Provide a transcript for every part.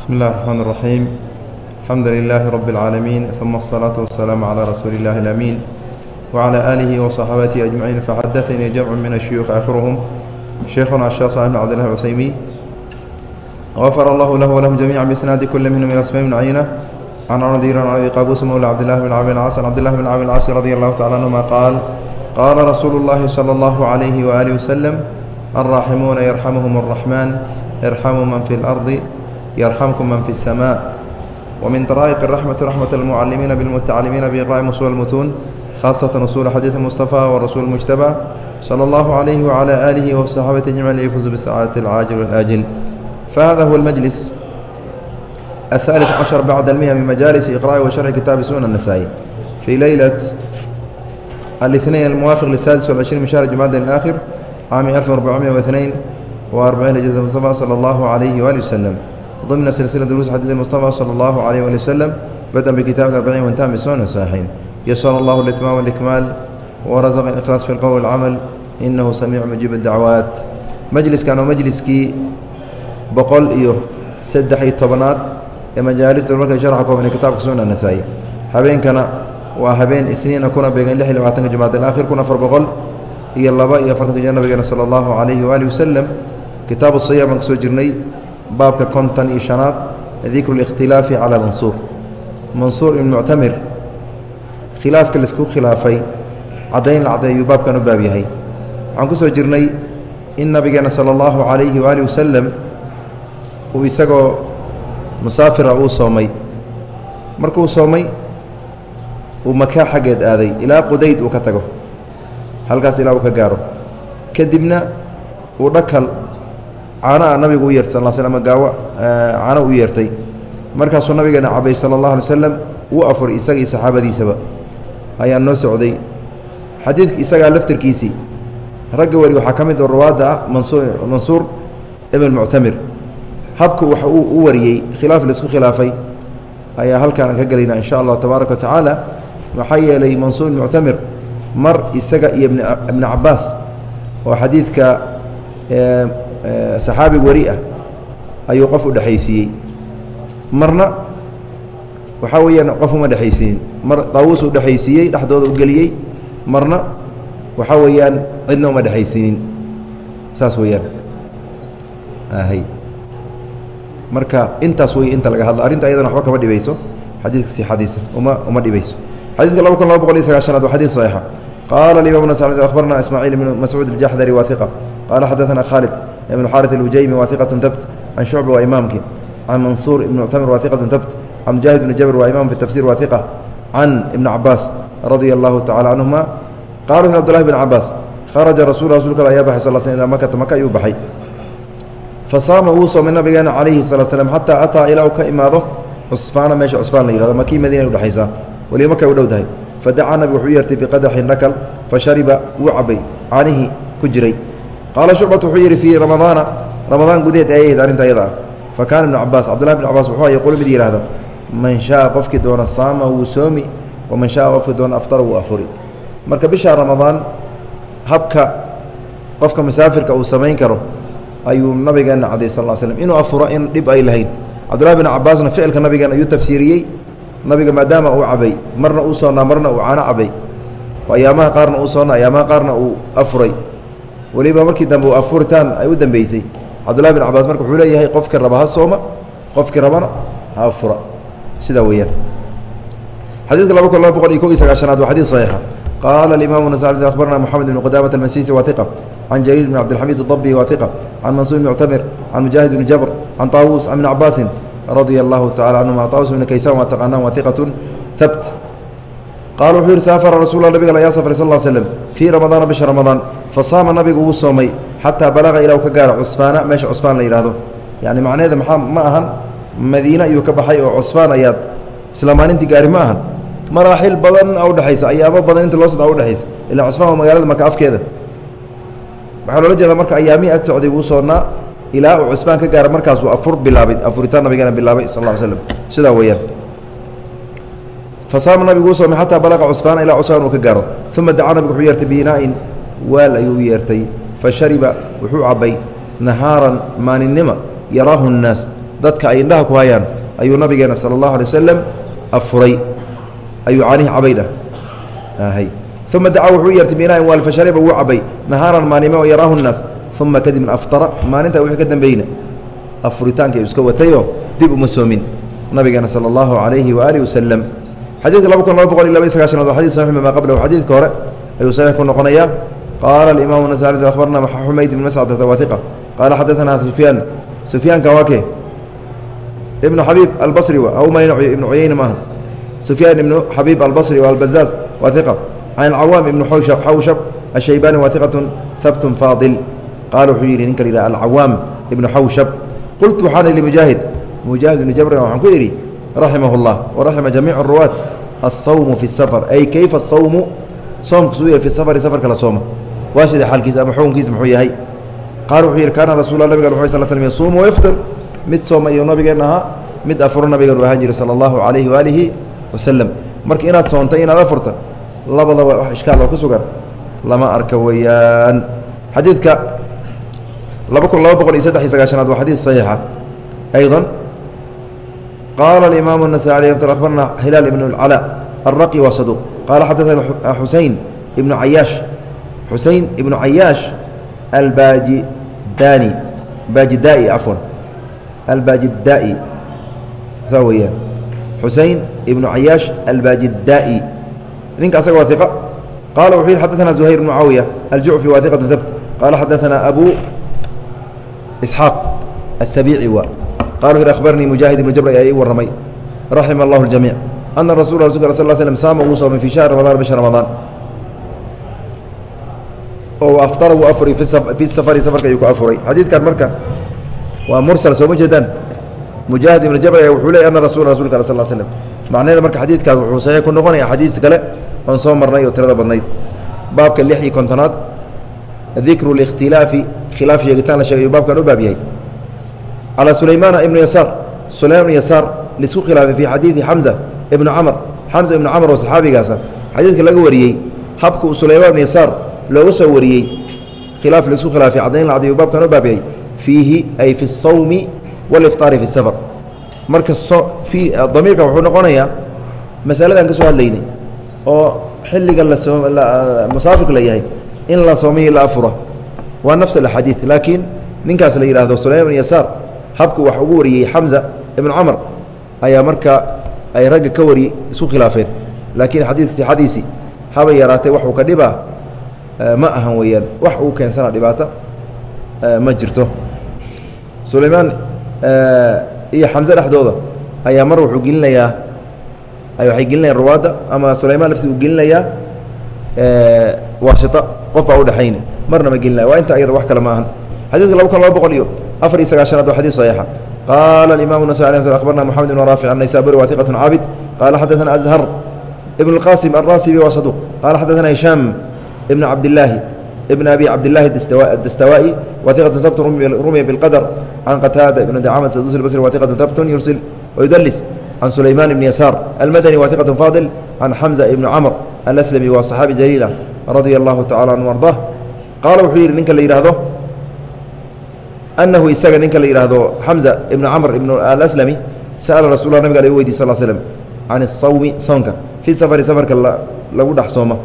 بسم الله الرحمن الرحيم الحمد لله رب العالمين ثم الصلاة والسلام على رسول الله الأمين وعلى آله وصحابته أجمعين فحدثني جمع من الشيوخ آخرهم شيخنا الشيخ صالح بن عبد الله العثيمي غفر الله له ولهم جميعا بإسناد كل منهم إلى أسماء بن عينة عن عن عن أبي قابوس مولى عبد الله بن عامر العاص عن عبد الله بن عامر العاص رضي الله تعالى عنهما قال قال رسول الله صلى الله عليه وآله وسلم الراحمون يرحمهم الرحمن ارحموا من في الأرض يرحمكم من في السماء ومن طرائق الرحمة رحمة المعلمين بالمتعلمين بإقراء أصول المتون خاصة أصول حديث المصطفى والرسول المجتبى صلى الله عليه وعلى آله وصحابته أجمعين ليفوزوا بالسعادة العاجل والآجل فهذا هو المجلس الثالث عشر بعد المئة من مجالس إقراء وشرح كتاب سنن النسائي في ليلة الاثنين الموافق للسادس والعشرين من شهر جماد الآخر عام 1442 لجزء المصطفى صلى الله عليه وآله وسلم ضمن سلسلة دروس حديث المصطفى صلى الله عليه وآله وسلم بدأ بكتاب الأربعين وانتهى بسنن الصحيحين يسر الله الإتمام والإكمال ورزق الإخلاص في القول والعمل إنه سميع مجيب الدعوات مجلس كانوا مجلسكii boqol iyo saddex iyo tobanaad ee majaalista marka sharxa kooban ee kitaabka sunan nasaa-i habeenkana waa habeen isniina kuna beegan lix iyo labaatanka jumacad alaakhir kun afar boqol iyo laba iyo afartanka jir nabigeena sala allahu calayhi waalihi wasalam kitaabu siyaam baan kasoo jirnay baabka konton iyo shanaad dikru اlikhtilaafi calaa mansuur. Mansuur ibn muctamir khilaafka la isku khilaafay caddayn la caddeeyuu baabkan u baab yahay. Waxaan ku soo jirnay in nabigeena sala allahu calayhi waalihi wasalam uu isagoo musaafira uu soomay. Markuu soomay uu makaa xaggeed aaday ilaa qudayd uu ka tago. Halkaas ilaa uu ka gaaro. Kadibna uu dhakal caanaa nabigu u yeertay sal sl ama gaawo caano u yeertay. Markaasuu nabigeena cabay sala allahu alay slam wuu afuray isaga iyo saxaabadiisaba. Ayaa noo socday. Xadiidka isagaa laftirkiisii. Ragga wari waxaa ka mid oo rawaadda ah mansuur mansuur ibn muctamir habku wax uu u wariyey khilaaf la isku khilaafay. Ayaa halkaan aan ka gelaynaa in sha allahu tabaaraka wa tacaala. Maxaa yeelay mansuur ibn muctamir mar isaga iyo ibni cabaas oo xadiidka saxaabig wari ah ayuu qof u dhexaysiiyey marna waxaa weeyaan qof uma dhexaysiinin mar daawuus u dhexaysiiyey dhexdooda u geliyey. Marna waxaa weeyaan cidna uma dhexaysiinin. Saas weeyaan. Hy marka intaas wey inta laga hadla arrinta ayadana waxba kama dhibayso. Xadiidka sixadiisa uma uma dhibayso. Xadidka laba kun laba boqol iyo sagaashanaad waa xadiid saxiixa. Qaala imam nas akhbarna ismaaciil ibnu mascuud aljaxdari waa iqa qaala xadaثana khaalid ibnu xaarit alujaymi waa iqatu tabt can shucba waa imaamki can mansuur ibn muctamir waa iqatu tabt can mujaahid ibni jabr waa imam fi tafsir waa iqa can ibni cabaas radia allahu tacala canhuma qala wuxu abdullahi bn cabaas kharaja rasul rasulka ayaa baxay sal sl ila makata maka ayuu baxay fasaama wuu soomay nabigeena calayhi salaa slm xataa ataa ilaa uu ka imaado cusfaana meesha cusfaan la yihahdo makii madiina udhexaysaa weliba markay u dhow tahay fadacaa nabigu wuxuu yeertay biqadaxin nakal fashariba wuu cabay caanihii ku jiray qaala shucbat wuxuu yidhi fii ramadaana ramadaan gudaheed ayayd arrinta ayada ah fa kaana ibnu cabaas cabdullahi bn cabaas wuxuu yaquulu mid yihahda man shaaa qofkii doona saama wuu soomi waman shaaa qofkii doona aftara wuu afuri marka bisha ramadaan habka qofka musaafirka uu samayn karo ayuu nabigeena caday sal slm inuu afuro in dhib ay lahayn cabdullahi bin cabaasna ficilka nabigeena ayuu tafsiiriyey nabiga maadaama uu cabay marna uu soonnaa marna uu caano cabay ayaamaha qaarna uu soonnaa ayaamaha qaarna uu afuray weliba markii dambe afuritaan ay u dambeysay. Cabdullahi bin cabaas marka wuxuu leeyahay qofkii raba ha sooma qofkii rabana ha afura sidaa weeyaan. Xadiidka laba kun laba boqol iyo kob iyo sagaashanaad waa xadiid saxiixa. Qaala alimamu nasai akhbarna moxamed ibn qudaamat almasisi waa iqa can jariir bn cabdilxamid اdabi waa iqa can mansuur bn muctamir can mujaahid bni jabr can taawuus can ibni cabaasin radia allahu tacala canhuma taawus bn kaysaan waa qaala wuxuu yihi saafara rasuul nabiga ayaa safray sal slm fii ramadaana bisha ramadaan fasaama nabigu wuu soomay xataa balaqa ilaa u ka gaaro cusfaana meesha cusfaan la yihahdo yani macnaheeda maxaa ma ahan madiine ayuu ka baxay oo cusfaan ayaad isla gaari ma ahan maraaxil badan a udhexaysa ayaamo badan inta loo socda a udhexaysa ilaa cusfaan waa magaalada maka afkeeda waxaa loola jeeda marka ayaamihii ag socday wuu soonnaa ilaa uu cusbaan ka gaara markaas uu afur bilaabay afuritaan nabigeena bilaabay sal slam sidaa weeyaan fasaama nabigu uu soomay xataa balaqa cusbaana ilaa cusbaan uu ka gaaro. Uma dacaa nabigu wuxuu yeertay biinaa'in waal ayuu yeertay. Fa shariba wuxuu cabbay nahaaran maaninima yaraahu nnaas. Dadka ay indhaha ku hayaan ayuu nabigeena sala allahu alay wasalam afuray. Ayuu caanihi cabaydha uma dacaa wuxuu yeertay binaain waal fashariba wuu cabay nahaaran maalime oo yaraahu nnaas. Uma kadibna aftara maalinta wixii ka dambeyna afuritaanka iska watayoo dib uma soomin. Nabigeena sala allahu calayhi waaalihi wasalam xadiidka laba kun laba boqol iyo laba iyo sagaashanaad waa xadid saxix mima qablahu xadiidka hore ayuu saxiix ku noqonayaa. Qaala alimaamu nasaari akhbarna xumayd ibn mascadata wahiqa qaala xadaثana sufyaan. Sufyaanka waa kee? Ibnu xabiib albasri aw malin ibnu cuyeyne maaha. Sufyaan ibnu xabiib albasri albazaaz waa can alcawaam ibnu xawshab ashaybani waa habtun faadil qaala wuxuu yidhi ninka la yidhaha alcawaam ibnu xawshab qultu waxaan ihi mujaahid. Mujaahid ibnu jabrin waxaan ku idhi raximah اllah waraxima jamiic اruwaat asawmu fi safar. Ay keyfa asawmu soomka suu yahay fi safari safarka la sooma waa sida xaalkiisa ama xukunkiisa muxuu yahay. Qaal wuxuu yidhi kaana rasulla nabigan wxu sal slm yasuumu wayftir mid sooma iyo nabigeen ahaa mid afuro nabigan u ahaan jiri sala allahu calayhi waalihi wasalam marka inaad soonta inaad afurta labadaba wax ishkaal oo ku sugan lama arka weeyaan. Xadiidka laba kun laba boqol iyo saddex iyo sagaashanaad waa xadiid saxiixa. Aydan qaala alimaamu النasai alي abarna hilaal ibn اcalى الraqi waa saduq qaala xadaثana xusein ibnu cayaash xusein ibnu cayaash albajidani bajidai cafwan albajidai saa weeyaan xusein ibnu cayaash albajidai ninka asaga waa iqa qaala wuxuu yihi xadaثana زuhayr bn mucaawiya aljucfi waa iqatu habt qaala xadaثana abu isxaaq aلsabiici waa qalu abarnii mujaahid ibnu jabr ayaa ii warramay raxima allahu ljamiic ana rasul rasulka sal slam saama wuu soomay fii shahri ramadaan bisha ramadaan oo aftara wuu afuray fi safari safarka ayuu ku afuray xadiidkan marka waa mursal sooma jeedaan mujaahid ibnu jabr ayaa wuxuu leey ana rasula rasulka al sal slm macnaheeda marka xadiidkaas wuxuu saxiix ku noqonaya xadiis kale oon soo marnay oo tirada badnayd baabka lix iyo kontonaad dikru likhtilaafi khilaaf sheegitaan la sheegay ayuu baabkan u baab yahay calى sulaymaana ibnu yasaar sulayman ibnu yasaar laisku khilaafay fii xadiidi xamza ibnu camr xamza ibnu camr oo saxaabigaasa xadiidka laga wariyey habka uu sulaymaan ibnu yasaar looga soo wariyey khilaaf laisku khilaafay caddayn la cadiyo baabkan u baab yahay fiihi ay fi الsawmi wاlifطaari fi الsafar marka damiirka wuxuu noqonayaa masaladan ka soo hadlaynay oo xilliga musaafirka la yahay in la soomihi la afuro waa nafs axaadiid laakiin ninkaas la yidhaahdo sulayman ibn yasaar habku wax ugu wariyey xamza ibnu camr ayaa marka ay ragga ka wari isku khilaafeen. Laakiin xadiidka sixadiisii haba yaraatee waxuu ka dhibaa ma ahan weeyaan. Wax uu keensana dhibaato ma jirto. Sulaymaan iyo xamse dhexdooda ayaa mar wuxuu gelinayaa waxay gelinayaan ruwaadda ama sulaymaan laftiis uu gelinayaa waashita qof baa udhexayna marna ma gelinaya. Waa inta ayada wax kale ma ahan xadidka laba kun laba boqol iyo afar iyo sagaashanaad waa xadid saxiixa. Qaala alimamu nasai alay sl abarna moxamed ibn raafic annaysaburi waa iqatun caabid qaala xaddaana azhar ibn اlqasim alrasibi waa saduq. Qaala xaddaana hishaam ibn cabdillaahi ibn abi cabdillaahi dastawaa'i wa iqatun rumiya biاlqadr can qataada ibn dacamad sadusi basri wa iqatun yursil wayudlis can sulayman ibn yasaar almadani wa faadil can xamza ibn camr alaslami waa saxaabi jaliila radia allahu tacala anhu ardah qaala wuxuu yidhi ninka la yidhaahdo anahu isaga ninka la yidhaahdo xamza ibnu camr ibn alaslami sa'ala rasul nabiga ala weydiy sal slm can الsawmi soonka fii safari safarka lagu dhex sooma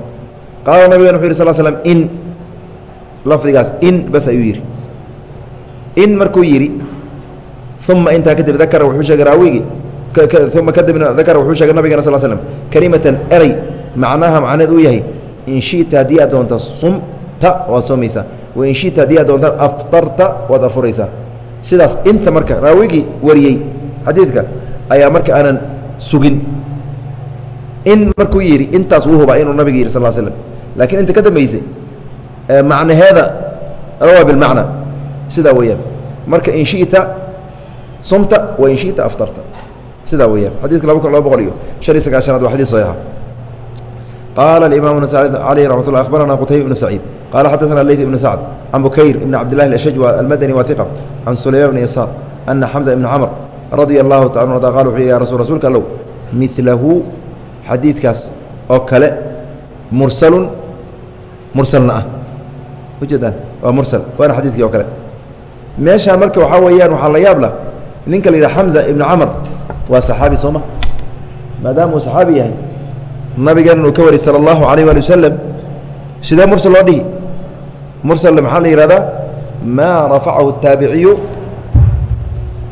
qaala nabigan wuxu yih sal slm in lafdigaas in bas ayuu yidhi in markuu yidhi uma intaa kadib dakara wuxuu sheegay raawigi uma kadibna dakara wuxuu sheegay nabigana sal slm kelimatan eray macnaha macneed uu yahay in shita haddii aad doonta sumta waad soomaysaa wain shita haddii aad doontaan aftarta waad afuraysaa sidaas inta marka raawigii wariyey xadiidka ayaa marka aanan sugin. In markuu yidhi intaas wuu hubaa inuu nabiga yidhi sal slm laakiin inta ka dambaysay macnaheeda rawaa bilmacna sidaa weeyaan. Marka in sumta wain shita aftarta sidaa weeyaan. Xadidka laba kun laba boqol iyo shan iyo sagaashanaad waa xadid saxiixa qaala alimaamu nasai caleyh raxmat ullah akhbarana qutayba ibnu saciid qaala xadaثana leyt ibnu sacd can bukayr ibn cabdillahi ashajwa almadani wa hiqa can sulayman bni yasaar ana xamza ibna camr radia allahu taala arda qala wuxuu ya rasul rasuulka allow milahu xadiidkaas oo kale mursalun mursalna ah ujeedaan waa mursal waana xadiidkii oo kale meeshaan marka waxaa weeyaan waxaa la yaab lah ninka la yidhaha xamza ibnu camr waa saxaabi sooma maadaama uu saxaabi yahay nabigeena uu ka wari sala allahu alayh waali wasalam sidee mursal loo dhihi mursal maxaa la yihahdaa maa rafacahu الtaabiciyu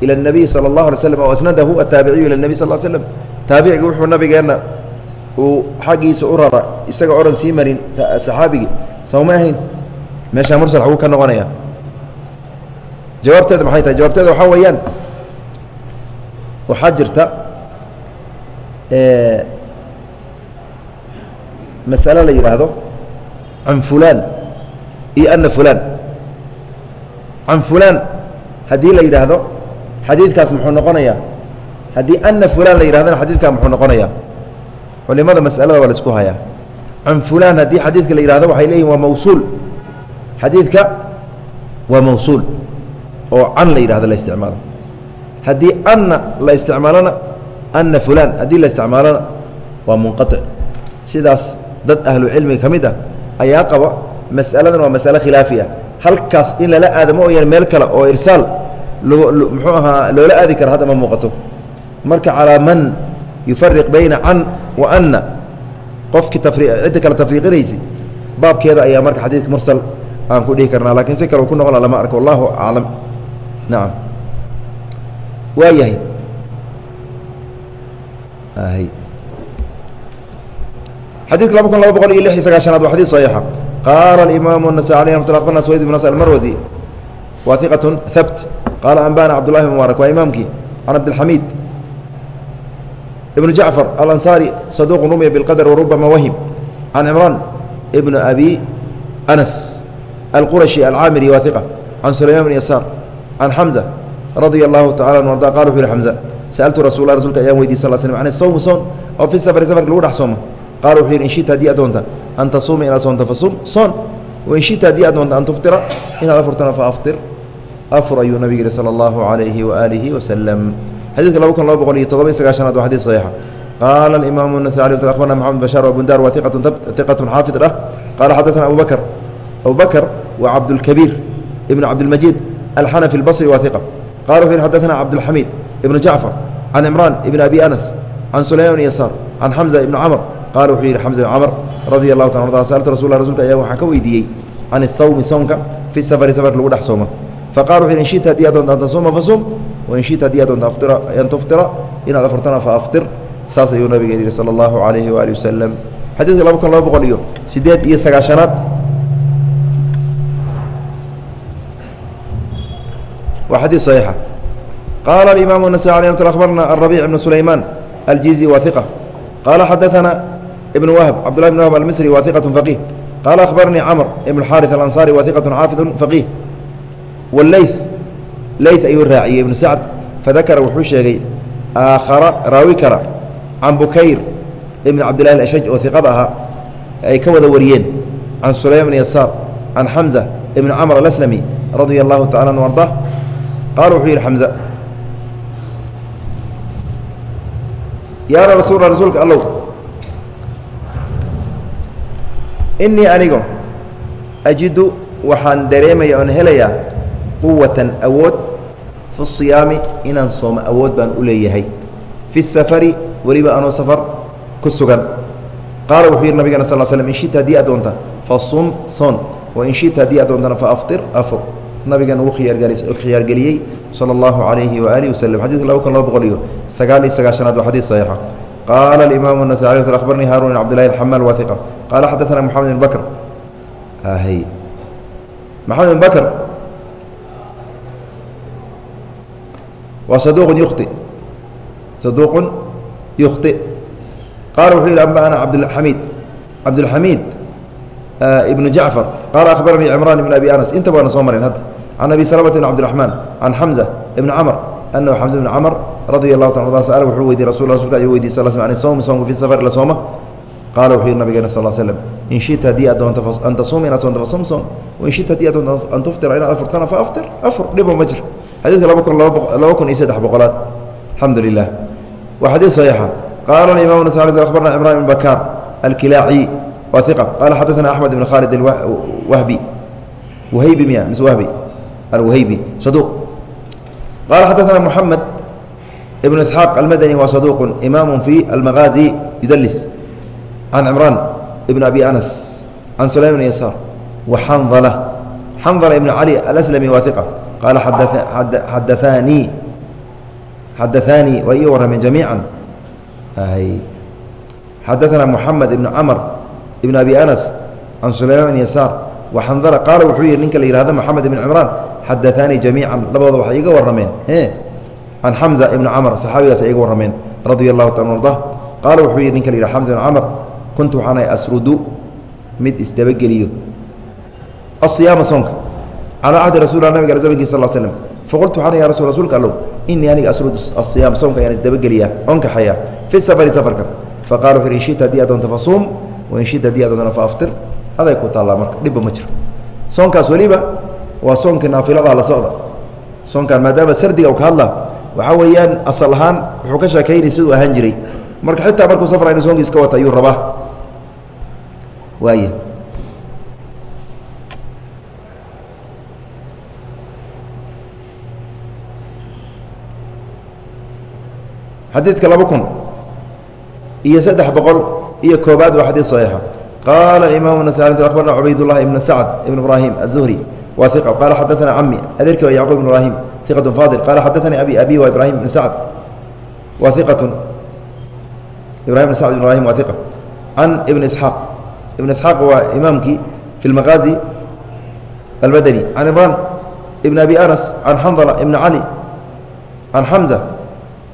ilى الnabiy salى اllahu alay slam o asnadahu ataabiciyu ilى الnabiy sal l slm taabiciga wuxuu nabigeenna uu xaggiisa u rara isaga oran sii marin saxaabigii sawma ahayn meeshaa mursal xaguu ka noqonaya jawaabteeda maxay tahay jawaabteeda waxaa weeyaan waxaa jirta masale la yidhaahdo can fulaan iyo ana fulaan can fulaan haddii la yidhaahdo xadiidkaas muxuu noqonayaa. Haddii ana fulaan la yidhahdana xadiidkaa muxuu noqonayaa. Culimada masalada waa la isku hayaa. Can fulaan haddii xadiidka la yihahdo waxay leeyihiin waa mawsuul. Xadiidka waa mawsuul oo can la yidhahdo la isticmaalo. Haddii anna la isticmaalona ana fulaan haddii la isticmaalona waa munqaطic sidaas dad ahlu cilmiga ka mid ah ayaa qaba masaladan waa masale khilaafi ah. Halkaas in lala aadamo ooyan meel kale oo irsaal muxuu ahaa loola aadi karo hadda ma muuqato. Marka calaa man yufariq bayna can wa anna qofkii cidda kale tafriiqinaysa baabkeeda ayaa marka xadiidka mursal aan ku dhihi karnaa lakiin si kale ku noqon lama arko. Wallahu aclam nacam waa yahay xadidka laba kun laba boqol iyo lix iyo sagaashanaad waa xadid saxiixa. Qaala imaamu nasaai oo fi safari safarka lagu dhex soomo qaala wuxuu yidhi in shita haddii aad doonta an tasuuma inaad soonto fasum soon wain shita haddii aad doonta an tuftira inaad afurtana fa aftir afur ayuu nabig yihi sala allahu calayhi waaalihi wasalam xadiidka laba kun laba boqol iyo todoba iyo sagaashanaad waa xadid saxiixa qaala alimaamu النasai akhbarna maxamed bashaar wabundar wa iqatun xaafid ah qaala xadaثana abu bakr abu bakr wa cabdulkabiir ibn cabdilmajiid alxanafi اlbصri wa iqa qala wuxu yhi xadaثana cabdulxamiid ibnu jacfar can cimraan ibn abi anas can sulayman bn yasaar can xamza ibni camr qaala wuxuu yidhi xamsa bn camr radi allahu ta arda saaltu rasula rasulka ayaa waxaan ka weydiiyey can isawmi soonka fi safari safarka lagu dhex sooma faqala wuxu yidhi in shita haddii ad doonta an tasuuma fasum wain shita haddii ad doonta aftira an tuftira inaad afartana fa aftir saas ayuu nabiga yidhi sala allahu calayhi waaalih wasalam xadiidka laba kun laba boqol iyo siddeed iyo sagaashanaad waa xadiid saxiixa qaala alimaamu nasai alay abarna arabic bnu sulaymaan aljizi waa iqa qaala xadaana ibn wahb cabdullah bn wahb almisri wa iqaة faqih qaala akhbarnii camr ibn اxaariث alanصari wa iqaة xaafid faqih wاleyth leyth ayuu raaciyey ibnu sacd fadakara wuxuu sheegay aakhara raawi kara can bukayr ibn cabdillahi ashaj oo iqada ahaa ay ka wada wariyeen can sulaym bn yasaar can xamza ibn camr alaslami radia allahu tacala an arda qaala wuxuu yidhi xamza yaa rasuula rasuulka allow inii anigo ajidu waxaan dareemaya oon helayaa quwatan awood fi siyaami inaan soomo awood baan u leeyahay. Fi safari weliba anoo safar ku sugan. Qaala wuxuu yidhi nabigana sal slm in shita haddii adoonta fa sum son wain shita haddii adoontana faafir afur nabigan uu khiyaargeliyey sala allahu alayhi waaalihi waslm xadidka laba kun laba boqol iyo sagaal iyo sagaashanaad waa xadiid saxiixa qaala alimaamu النasai akhbarnii haarun bn cabdillahi alxamaal wa iqa qaala xadaثana moxamed ibn bakr maxamed ibn bakr waa saduuqun yukhti saduuqun yukhti qaala wuxuu yidhi anba'ana cabdilxamiid cabdilxamiid ibnu jacfar qaala akhbaranii cimraan ibn abi anas inta baana soo mareen hadda can abi salamata bn cabdiraxmaan can xamza ibni camr anahu xamza ibni camr radia allahu ta sal wuxuu weydiy rasul rasulka ayuu weydiy sal an sowmi soomka fi safar la sooma qaala wuxuu yidhi nabigeena sal slm in shita haddii aad doonto an tasuuma inaad soonto fasum soon wain shita haddii aad doonto an tuftira inaad afurtana fa aftir afur dhibo ma jir xadiidka laba kun laba kun iyo saddex boqolaad alxamdu lilah waa xadiid saxiixa qaala alimam nas akhbarna cimran ibn bakaar alkilaaci wa qala xadaana axmed ibn khaalid wahbi wahaybi miya mise wahbi. Alwahaybi. Saduq. Qala xadaana muxamed ibn isxaaq almadani waa saduqu imaamu fi almaqaazi yudalis can cimraan ibn abi anas can sulaym bn yasaar wa xandala xandala ibn cali alaslami waa iqa qaala xadaanii xadaanii waa ii warrameen jamiica xadaana muxamed ibn camr ibn abi anas can sulayman bn yasaar waxandala qaala wuxuu yihi ninka la yihahdo moxamed ibn cimraan xadaثaanii jamiica labadooda waxay iga warrameen can xamza ibn camr saxaabigaas ay iga warrameen radia allahu taala arda qaala wuxuu yihi ninka la yihah xamza ibn camr kuntu waxaan ahay asrudu mid isdabageliyo. Asiyaama soonka calaa cahdi rasul nabig zamankiis sal slm faqultu waxaan ya rasul rasuulka allow inii aniga asrudu asiyaam soonka ayaan isdabageliyaa oon fi safari safarka. Faqala wuxu in shita haddii adoonta fasuum wain shita haddii adoonta faaftir aday ku taallaa marka dhibba ma jiro. Soonkaas weliba waa soonkii naafiladaa la socda. Soonkaan maadaama sardiga u ka hadla waxaa weeyaan asal ahaan wuxuu ka sheekaynay siduu ahaan jiray. Marka xitaa markuu safra inu soonkiis ka wata ayuu rabaa. Waaya xadiidka laba kun iyo saddex boqol iyo koobaad waa xadiid saxiixa. Qaala imaamuna saalimtu akhbarna cubaydullahi ibna sacd ibn ibraahim aلzuhri waa iqa qaala xadaana cami adeerkii waa yacquub ibn ibraahim iqatu faadil. Qaala xadaanii abi abi waa ibraahim ibn sacd waa iqatun ibrahim ibn sacd ibn ibrahim waa iqa can ibni isxaaq. Ibn isxaaq waa imaamkii fi lmaqaazi albadani can imraan ibn abi anas can xandala ibn cali can xamza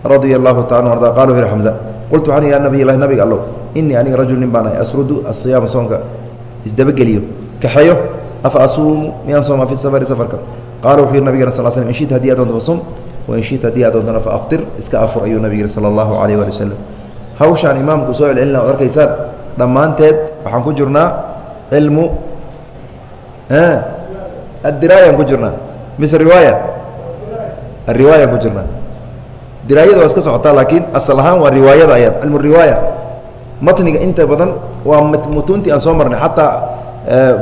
radia allahu taala arda. Qala wuxu xamza qultu waxaan ya nabiy lahi nabiga allow inii aniga rajul nin baan ahay asrudu asiyaama soonka isdabageliyo kaxeeyo afa asuumu miyaan sooma fi safari safarka? Qaala wuxuu yihi nabigena sal slm in shita haddii adoonto fasum wain shita haddii adoontona fa aftir iska afur ayuu nabig yihi sala allahu calayh waali wasalam hawshaan imaamku soo celcelina od arkaysaan dhammaanteed waxaan ku jirnaa cilmu addiraayaan ku jirnaa mise riwaaya? Ariwaayaan ku jirnaa diraayada waa iska socotaa laakiin asal ahaan waa riwaayada ayaan cilmu riwaaya. Matniga inta badan waa mutuuntii aan soo marnay xataa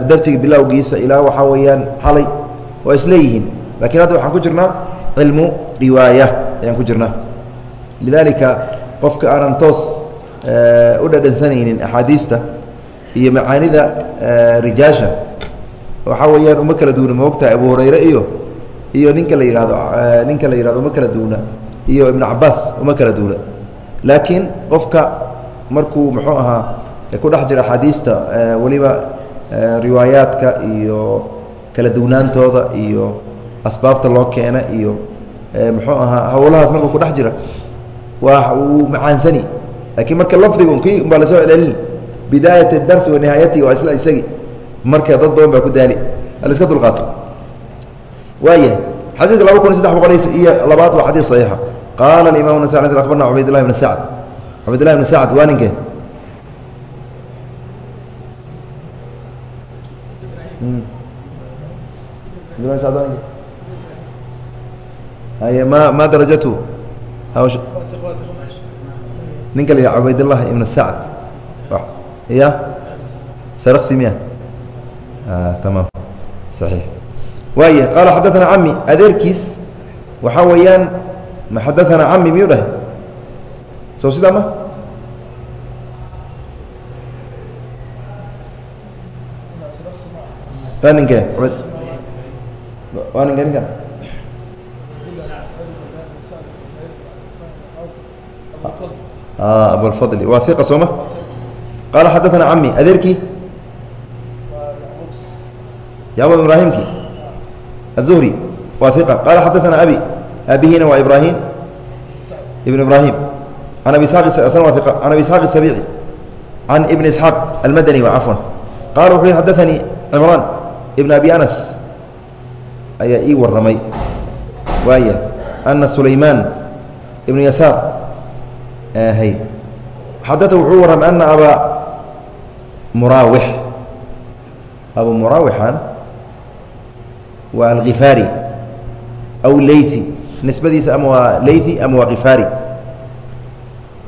darsiga bilowgiisa ilaa waxaa weeyaan xalay waa isleeyihiin. Lakiin hadda waxaan ku jirnaa cilmu riwaaya ayaan ku jirnaa. Lidaalika qofka aanan toos u dhadhansanaynin axaadiista iyo macaanida rijaasha waxaa weeyaan uma kala duuna maogtahay abu hurayre iyo iyo ninka la yihahdo ninka la yihahdo uma kala duuna iyo ibn cabaas uma kala duuna laakiin qofka markuu muxuu ahaa ku dhex jira axaadiista weliba riwaayaadka iyo kala duwnaantooda iyo asbaabta loo keena iyo muxuu ahaa howlahaas markuu ku dhex jira waa uu macaansani. Laakiin marka lafdigu kii umbaa la soo celcelin bidaayat اdarsi wa waa isla isagi. Marka dad badan baa ku daali. Aliska dulqaato waaya xadiidka laba kun iyo boqol iyo labaad waa xadiid صaxiixa qaala imam nas abarna cubaydullahi bn sacd cubaydullahi bn sacd waa ninke ma ma darajatu ninka la yidhaha cubaydullahi ibn sacd ya sarksi miya tamaam saxiix waaya qaala xadaana cami adeerkiis waxaa weeyaan ma xadaana cami miyuu dhahay? Soo sidaa ma? Waa ninkee? Waa ninkee ninkan ah, abufadli waa iqa soo qaala xadaana cami adeerkii? Yacqub ibraahimki aلzuhri waa iqa qaala xadaana abi aabbihiina waa ibrahim ibn ibrahim an abi an abi isxaaq isabici can ibni isxaaq almadani waa cafwan qaala wuxuu xadaanii cimraan ibn abi anas ayaa ii warramay waaya ana sulaymaan ibnu yasaar hay xadata wuxuu warramay ana abaa muraawix abu muraawixan waa alkhifaari aw leyfi nisbadiisa ama waa laythi ama waa khifaari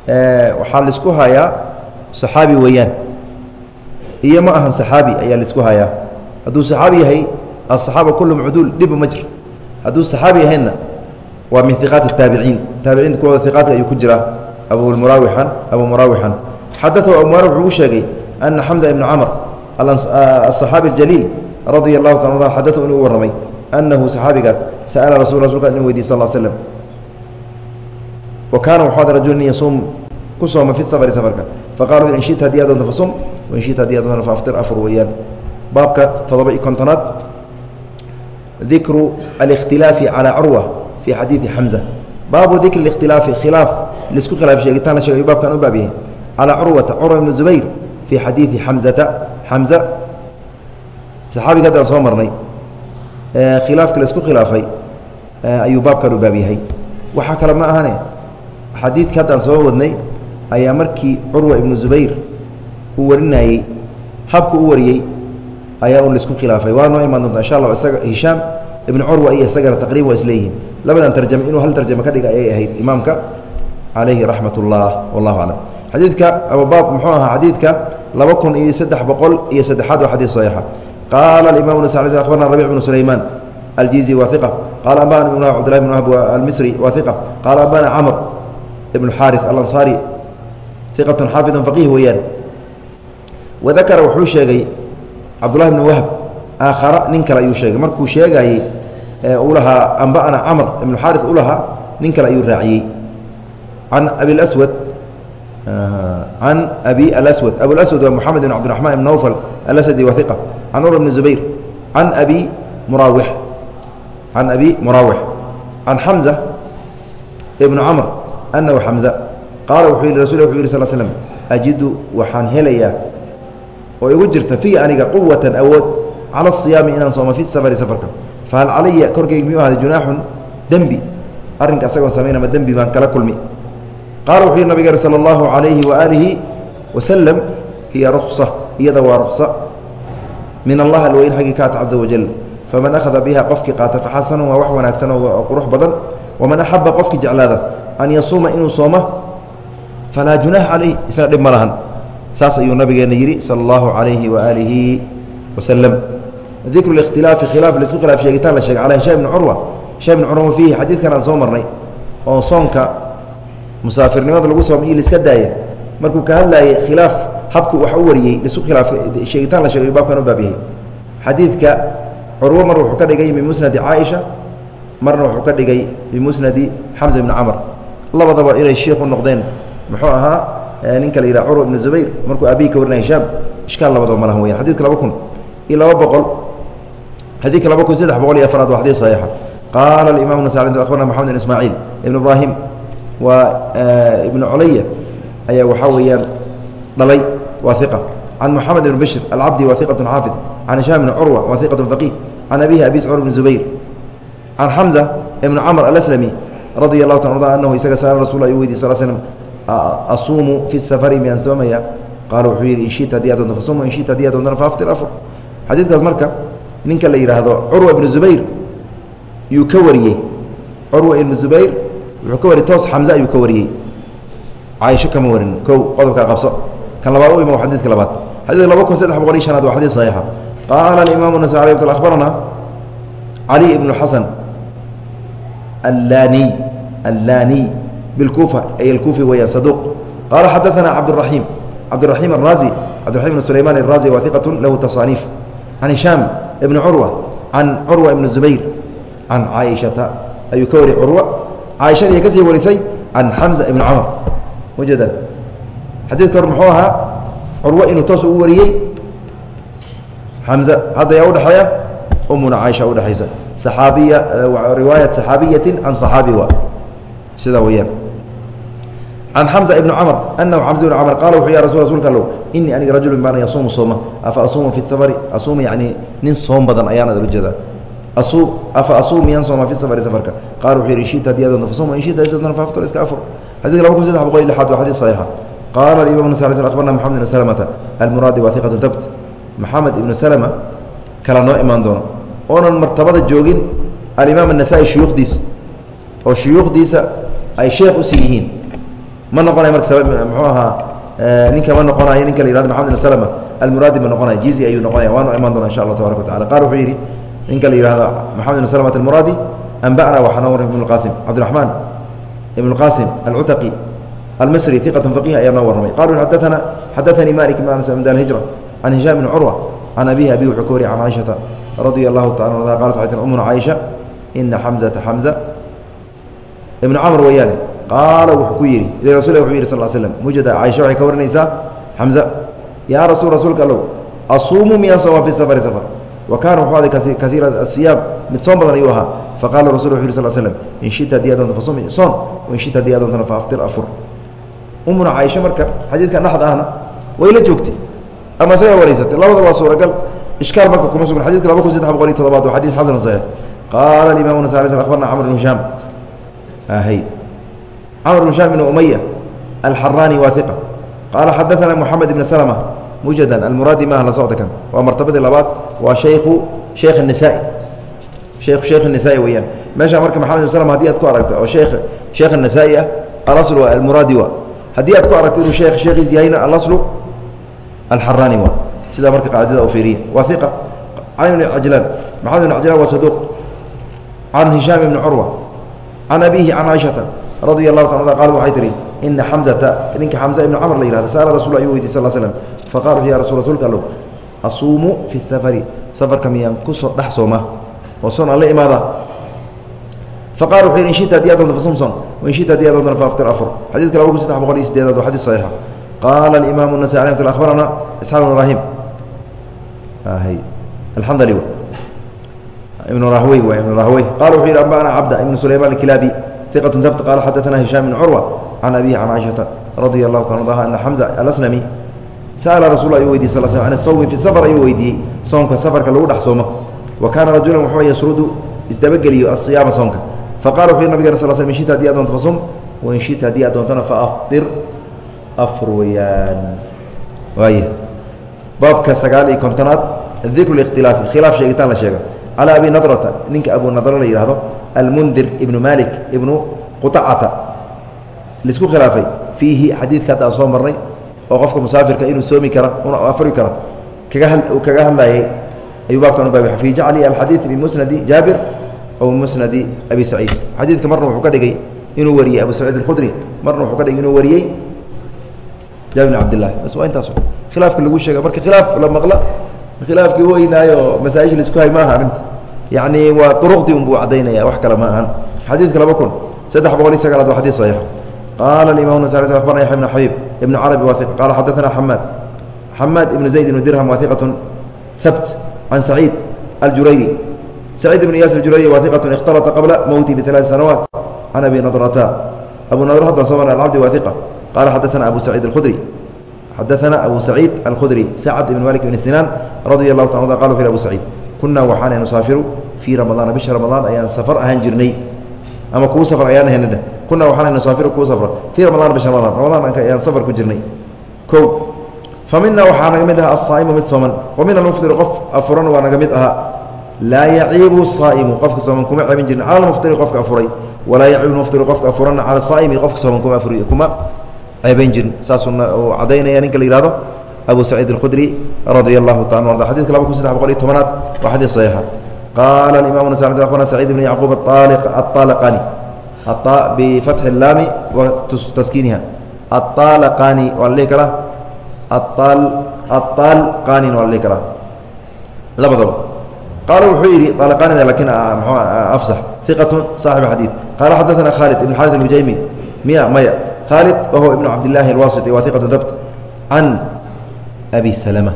eh, waxaa la isku hayaa saxaabi weeyaan. Iyo ma ahan saxaabi ayaa la isku hayaa. Hadduu saxaabi yahay asaxaaba kulum cuduul dhibu majr hadduu saxaabi yahayna waa min iqaat taabiciin taabiciinta kuwooda iqaatka ayuu ku jiraa abumuraawixan abu murawixan xadata abu murawix wuxuu sheegay ana xamza ibna camr asaxaabi ah, اljaliil radia اlahu ta xadau inuu warramay anahu saxaabigaas sa'ala rasul rasulka inu weydiy sal slm wa kaana waxu ada rajulin yasuum ku sooma fi safari safarka faqala in shita haddii adoonto fasum wain shita haddii adoonto faaftir afur weeyaan baabka todoba iyo kontonaad dikru alikhtilaafi calaa curwa fii xadiidi xamza baabu dikri اkhtilaafi khilaaf lisku khilaaf sheegitaan la shegay baabkan u baab yahay calaa curwata curwa ibni zubayr fii xadiidi xamzata xamza saxaabiga haddaan soo marnay khilaafka la isku khilaafay ayuu baabkan u baab yahay. Waxaa kale ma ahane xadiidka haddaan soo wadnay ayaa markii curwa ibnu zubayr uu warinayey habku u wariyey ayaa un la isku khilaafay. Waa noo imaan doonta insha allah isaga hishaam ibnu curwa iyo isagana taqriban waa isleeyihiin labadan tarjame inuu hal tarjame ka dhiga ayay ahayd imaamka calayhi raxmat ullah wallahu aclam. Xadiidka ama baab muxuu ahaa xadiidka laba kun iyo saddex boqol iyo saddexaad waa xadiid saxiixa qaala alimam nasai akhbarna rabic bnu sulaymaan aljizi waa iqa qaala ambana ibn cbdillahi bn wahb almisri waa iqa qaala ambana camr ibn xaari alansaari iqatun xaafidun faqih weeyaan wadakara wuxuu sheegay cabdullahi bn wahb aakhara nin kale ayuu sheegay markuu sheegayey uu lahaa amba'ana camr ibnu xaari u lahaa nin kale ayuu raaciyey can abi can abi alaswad abulaswad waa moxamed ibn cabdiraxmaan ibn nawfal alasadi waa iqa can ur bn zubayr can abi muraawix can abi muraawix can xamza ibnu camr anahu xamza qaala wuxuu yihi rasul wuxu yih sal slm ajidu waxaan helayaa oo igu jirta fiya aniga quwatan awood cala asiyaami inaan sooma fi safari safarka fahal calaya korkayga miyuu ahday junaaxun dembi arrinka asagoon samaynama dembi baan kala kulmi qaala wuxuu yihi nabig sala allahu calayhi waaalihi wasalam hiya ruksa iyada waa ruksa min allah alweyn xaggii kaata caza wajal faman akhada biha qofkii qaata faxasanun waa wax wanaagsan oo qurux badan waman axaba qofkii jeclaada an yasuuma inuu sooma falaa junaax calayh isaga dhib ma lahan saas ayuu nabigeena yidhi sala allahu calayhi waaalihi wasalam dikru اkhtilaafi khilaaf la isku khilaaf sheegitaan la sheegay cala hishaam ibni curwa hishaam ibni curwa fiihi xadiidkan aan soo marnay oo soonka musaafirnimada lagu sooma iyo laiska daaya markuu ka hadlaayay khilaaf habku wax u wariyey la isku khilaaf sheegitaan la sheegay baabkan u baab yahay xadiidka curwo mar wuxuu ka dhigay bimusnadi caaisha marna wuxuu ka dhigay bimusnadi xamza ibni camr labadaba inay sheikh u noqdeen. Muxuu ahaa ninka la yidhaha curwa ibn zubayr markuu abihi ka warinaya hishaam ishkaal labadaba ma lahan weyan xadidka laba kun. Iyo laba boqol. Xadiidka laba kun saddex boqol iyo afaraad waa xadid saxiixa. Qaala alimamu nas akhbarna maxamed ibn ismaaciil ibn ibraahim waa ibnu culaya ayaa waxaa weeyaan dhalay waa iqa can moxamed ibn bishr alcabdi waa iqatu xaafid. Can hishaam ibn curwa waa iqatu faqiih. Can abihi abis cumr bn zubayr. Can xamza ibn camr alaslami radia allahu ta arda anahu isaga saala rasul ayuu weydiy sal slm asuumu fi safari miyaan soomaya qaala wuxuu yidhi in haddii adoonto fasum in shita haddii adoonto faaftir afur. Xadiidkaas marka ninka la yidhaahdo curwa ibnu zubayr yuu ka wariyey. Curwa ibnu zubayr wuxuu ka wari toos xamse ayuu ka wariyey. Caaisho kama warin kow qodobkaa qabso. Kan labaad u ima waa xadidka labaad. Xadidka laba kun saddex boqol iyo shanaad waa xadiid saxiixa. Qaala alimaam nasa ay akhbarana cali ibnu xasan allani allani bilkuufa ay alkuufi weeyaan saduuq. Qaala xadaana cabdiraxiim cabdiraxiim arazi cabdiraxim bn sulayman arazi waa lahu tasaaniif. Can hishaam ibni curwa can curwa ibni zubayr can caaishata ayuu ka wari curwa caaishadiiy ka sii warisay can xamza ibni camar ujeedaan xadiidka hor muxuu ahaa curwo inuu toos ugu wariyey xamza hadda yaa udhexeeya umuna caaisha udhexaysa saxaabiya riwaayat saxaabiyati can saxaabi wa. Sidaa weyaan can xamza ibni camar anahu xamza ibn camar qaala wuxuu ya rasu rsulka allow inii aniga rajulun baana yasuumu sooma afa asuumu fi samari. Asuuma yani nin soom badan ayaan ad ula jeedaa afa asuum miyaan sooma fi safari safarka qaala wuxuu yihi inshita haddii adoonto fasuma inshita haddii adoonto faaftur iska afur xadiidka laba kun saddex boqol iyo lixaad waa xadiid saxiixa qaala alimam ibn sal akhbarna maxamed ibn salamata almuraadi waa hiqatu dabt maxamed ibnu salama kala noo imaan doono oonan martabada joogin alimaam anasaa'i shuyuukhdiisa oo shuyuukhdiisa ay sheekh u sii yihiin ma noqonay marka mxuu ahaa ninka ma noqonayo ninka la yihahdo maxamed ibn slma almuraadi ma noqonaya jizi ayuu noqonaya waanu imaan doona insha allah tabaraka wa tacala qaal wuxuu yidhi ninka la yihahdo maxamed ibn slmat almuraadi anba'na waxaa noo warramay ibn ibn اqasim alcutaqi almisri iqat faqih ayaa noo warramay. Qaluu xadaana xadaanii malik bn anas min dalhijra can hishaam bn curwa can abihi abi wuxuu ka wariyay can caaishata radia allahu taala anha qalat waxay tir umuna caaisha ina xamzata xamza ibnu camr weeyaane qaala wuxuu ku yidhi ila rasul wuxuu yidhi sal slm mujada caaisha waxay ka warinaysaa xamza yaa rasul rasuulka allow asuumu miyaan sooma fi safari safar wa kaana wuxuu aday kaiira asiyaam mid soon badan ayuu ahaa faqala rasul wuxu yhi sal slm in shita haddii adoonto fasumi soon wain shita haddii adoontona faaftir afur umuna caaisha marka xadiidka dhaxda ahna way la joogtay ama isagaa wareysatay labada waa suuragal ishkaal marka kuma sugan xadidka laba kun saddex boqol iyo todobaad waa xadid xasan saxiix qaala imam nas abarna camr bn hishaam hy camr bn hishaam bn umaya alxaraani waa iqa qaala xadaana moxamed ibn slma mujadan almuraadi maaha la socda kan waa martabadii labaad waa shayku sheekh الnisaa sheekhu sheekh الnisaa weyaan meesha marka maxamed ibn slm hadii aad ku aragto oo sheekh sheekh الnasaa-i ah alasl waa almuraadi wa haddii aad ku aragto inuu sheekh sheekhiis yahayna alaslu alxaraani waa sidaa marka qaacidada fiiriya waa iqa can ibn cajlaan maxamed ibn cajlaan waa saduuq can hishaam ibni curwa can abihi can caaishata radia allahu ta qaalad waxay tihi ina xamzata ninka xamza ibnu camr la yihahda sa'ala rasul ayuu weydiy sal slm faqala wuxu ya rasul rsulka allow asuumu fi safari safarka miyaan kusoo dhex sooma oo soon aan la imaada faqala wuxuu yidhi in shita hadii adoonto fasumson wain shita hadii adoonto faaftir afur xadidka laba kun saddex boqol iyo sideedaad waa xadis saxiixa qaala alimaam النasai alي mt abarana isxaaq ibn ibrahim alxandali ibn rahwey wa ibn rahwey qala wuxuu yidhi ambana cabda ibn sulayman اkilaabi iqat habt qala xadaثana hishaam bn curwa can abihi can caaishata radia allahu ta adaha ana xamza alasnami sa'ala rasul ayuu weydiye sal sl an sawmi fi safar ayuu weydiiyey soonka safarka lagu dhex soomo wa kaana rajulan wuxuu yasrudu isdabageliyo asiyaama soonka faqala wuxu yhi nabigana sal sl in shita haddii adoonto fasum wain shita haddii aad doontana faafdir afur weyaan waaya baabka sagaal iyo kontonaad dikru اkhtilaafi khilaaf sheegitaan la sheega calى abi nadrata ninka abu nadra la yihahdo almundir ibnu malik ibnu quacata la isku khilaafay fiihi xadiidka aan soo marnay oo qofka musaafirka inuu soomi kara una afuri kara kaga hadlayay ayuu baabkan u baabay. Fii jacli alxadiid bimusnadi jaabir aw musnadi abi saciid. Xadiidka marna wuxuu ka dhigay inuu wariyey abu saciid اlkhudri marna wuxuu ka dhigay inuu wariyey jaabir bn cabdillahi bas waa intaas khilaafka lagu sheega marka khilaaf la maqla khilaafkii weynaayo masaaisha la isku hay maaha arrinta. Yacni waa duruqdii unbuu caddaynaya wax kale ma ahan. Xadiidka laba kun saddex boqol iyo sagaalaad waa xadis saxiix qaala imam nas abarna yaxya ibn xabiib ibn carabi waa iq qaala xadaثana xamaad xamaad ibnu zayd ibnu dirham waa iqatun habt can saciid aljurayri saciid ibn yaas aljurayri waa iqatun ikhtalata qabla mowti bialaai sanawaat can abi nadrata abu nadr hadda soo mara alcabdi waa iqa qala xadaثana abu saciid اlkhudri xadaثana abu saciid alkhudri sacd ibn malik ibn sinaan radia allahu ta qal wuxu abu saciid kunaa waxaana nusaafiru fii ramadaana bisha ramadaan ayaan safar ahaan jirnay ama kuu safar ayaan ahaynadhe kunaa waxaana nusaafiru kuu safra fii ramadaan bisha ramadaan ramadaan ayaan safar ku jirnay ko fa mina naga mid ahaa asaa'imu mid sooman wa min almufdiru qof afuran waa naga mid ahaa laa yaciibu saa'imu qofka sooman kuma ceebin jirin cala almuftiri qofka afuray walaa yaciibu muftiru qofka afuranna cala saa'imi qofka sooman kuma afuri kuma ceebayn jirin saasuu cadaynaya ninka la yihahdo abu saciid اkhudri radia allahu taala arda xadidka laba kun saddex boqol iyo tobanaad waa xadiis saxiixa qaala imam nas abarna saciid ibn yacquub aطalaqani bifatxi اlaami wa taskiiniha aطalaqani waa la dhihi karaa aطalqanin waa la dhihi karaa labadaba qaala wuxuu yidhi alaqanida lakin afsax iqat saaxibu xadiid qaala xadaثana khalid ibn xarit اlhujaymi miya maya khaalid wahuwa ibn cabdillaahi alwasiti waa iqatu dabt can abi salama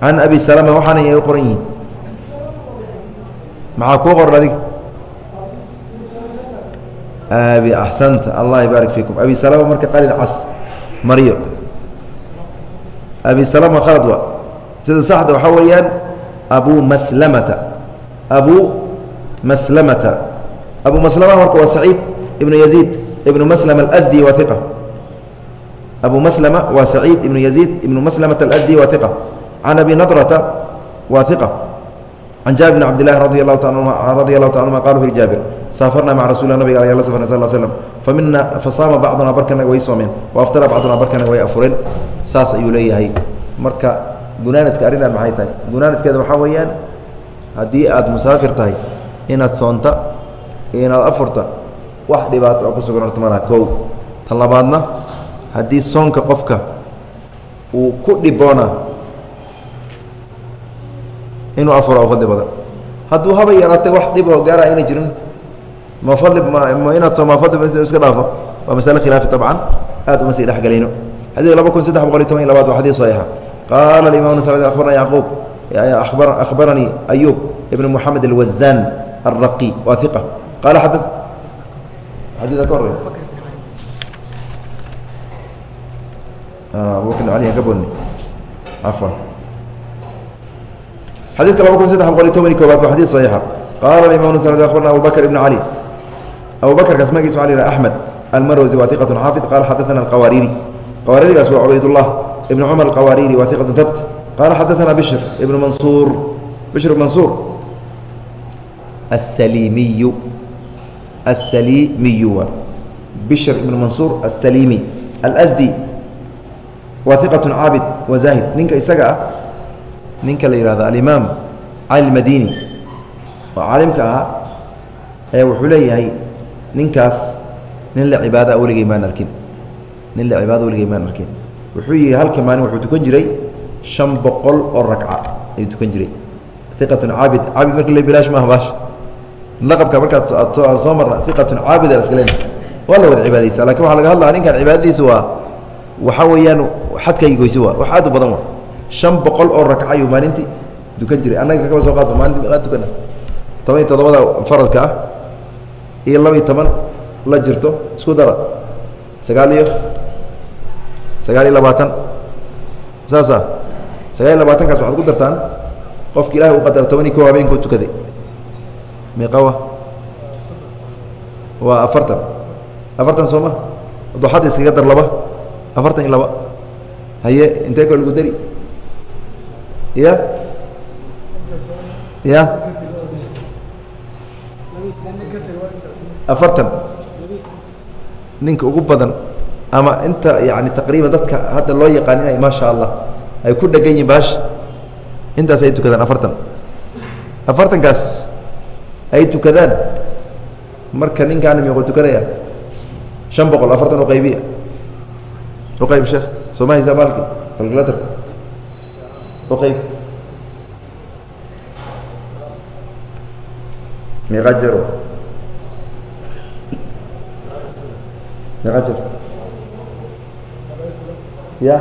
can abi axsanta allah yibaarik fiikum. Abi salama marka qalin cas mariyo abi salama khalad wa. Sida saxda waxaa weeyaan abu maslamata. Abu maslamata. Abu maslama marka waa saciid ibnu yaziid ibnu maslama alasdi waa iqa abu maslama waa saciid ibnu yaziid ibnu maslamata alasdi waa iqa can abi nadrata waa can jaabir bn cabdillahi radi allahu ta radia allahu ta anuma jaabir ayaa la safrnay sal slam famina fasaama bacdunaa barkanaga way soomeen. Wa aftara bacdunaa barkanaga way afureen. Saas ayuu leeyahay. Marka gunaanadka arrintan maxay tahay? Gunaanadkeeda waxaa weeyaan haddii aad musaafir tahay inaad soonta inaad afurta wax dhibaato oo ku sugan horta malaha kow. Tan labaadna haddii soonka qofka uu ku dhiboona inuu afuro badan hadduu haba yaraatay wax dhib oo gaara ayna jirin ma adli ma inaad soo maafadli in iska dhaafo. Waa masale khilaafi abcan aad uma sii dhexgelayno xadiid laba kun saddex boqol iyo toban iyo labaad waa xadiid saxiixa qaala imam abarna yacquub. Akhbaranii ayuub ibn muxamed alwazaan alraqi waa iq qaala ad xadiida ka horey abubakrn ah, ka boodnay afan xadiidka laba kun saddex boqol iyo toban iyo koobaad waa xadiid saxiixa. Qaala imam abarna abubakr ibn cali abubakrkaas magis a amed almarwsi wa iqat xaafid qaala xadaana qawaariiri qawaariirigaas waa cubaydulah ibn cumar qawaariiri wa iqatu tabt qaala xadaana bishr ibn mansuur. Bishr mansuur. Asalimiyu asalimiyu bishr ibn mansuur asalimi alsdi wa iqat caabid wazaahid ninka isaga ah ninka la yihahdo alimaam cali madini. Oo caalimka ahaa ayaa wuxuu leeyahay ninkaas nin la cibaada weligay maan arkin. Nin la cibaado weligay maan arkin. Wuxuu yihi halkii maalin wuxuu tukan jiray شhan boqol oo ragca ayuu tukan jiray. Iqatun caabid. Caabid marka le bilaash maaha baash. Laqabka markaad aad soo marna iqatun caabid a iska leen waa la wada cibaadaysa laakiin waxa laga hadlaya ninkan cibaadadiisa waa waxaa weeyaan xadkaygi goysi waa wax aad u badan waa. شhan boqol oo ragca ayuu maalintii tukan jiray. Annaga kaba soo qaadba maalinti tukana toban iyo toddobada faradka ah iyo laba iyo toban la jirto isku dara. Sagaal iyo sagaal iyo labaatan. Saasa sagaal iyo labaatankaas waxaad ku dartaan qofki ilahay u qadara toban iyo ko habeenkuu tukaday. Meeqawa waa afartan. Afartan soo ma? Duxadda iskaga dar laba afartan iyo laba. Haye intee ko lagu dari? Ya ya afartan ninka ugu badan ama inta yani taqriiban dadka hadda loo yaqaan inay maasha allah ay ku dhegan yihiin baash intaas ay tukadaan afartan. Afartankaas ay tukadaan marka ninkaana miiquu tukanaya شhan boqol afartan uqaybiya uqayb sheekh soo ma haysaa maalki calculatorka uqayb meeqa jero meeqa jer ya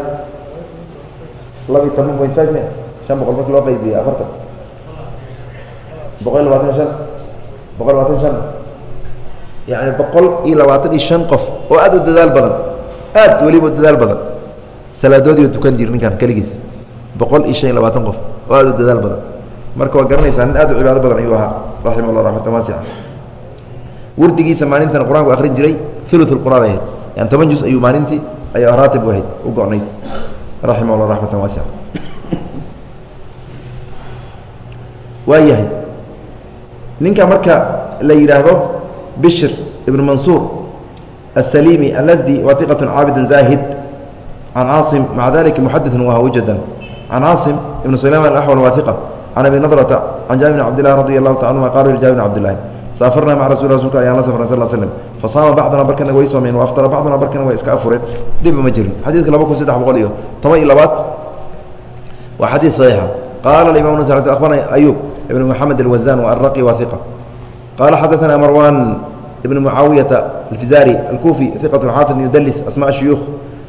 laba iyo toban point five mia shan boqol marki loo qaybiye afartan boqol labaatan shan boqol labaatan shan yani boqol iyo labaatan iyo shan qof oo aad u dadaal badan aad weliba dadaal badan salaadoodii tukan jir ninkan keligiis boqol iyo shan iyo labaatan qof oo aad u dadaal badan marka waa garanaysaa nin aad u cibaado badan ayuu ahaa raximah llah raxmatan waasica wardigiisa maalintan qur'aanku akrin jiray ul qraan ahayd. Yan toban juz ayuu maalintii ayaa raatib ahayd u gonayd raximah llah raxmata waasa waayahay ninka marka la yidhaahdo bishir ibn mansuur aلsalimi alsdi waa iqat caabida zaahid can caasim maca dalika muxadiثun wahawi jadan can caasim ibn sulayman awl waa iqa can abi nadrta can jaabir bn cabd lah radi allahu ta anuma qal jaabir bn cabd lahi الله رضي الله تعالى عنه قال لجابر بن عبد الله سافرنا مع رسول رسولك أيان الله صلى الله عليه وسلم فصام بعضنا بركنا ويسومين وأفطر بعضنا بركنا ويسكا أفرين دب مجرين حديث لما كنت سيدح بقوليه طبعا لبات وحديث صحيح قال الإمام نسأل أخبرنا أيوب بن محمد الوزان والرقي واثقة قال حدثنا مروان بن معاوية الفزاري الكوفي ثقة حافظ يدلس أسماء الشيوخ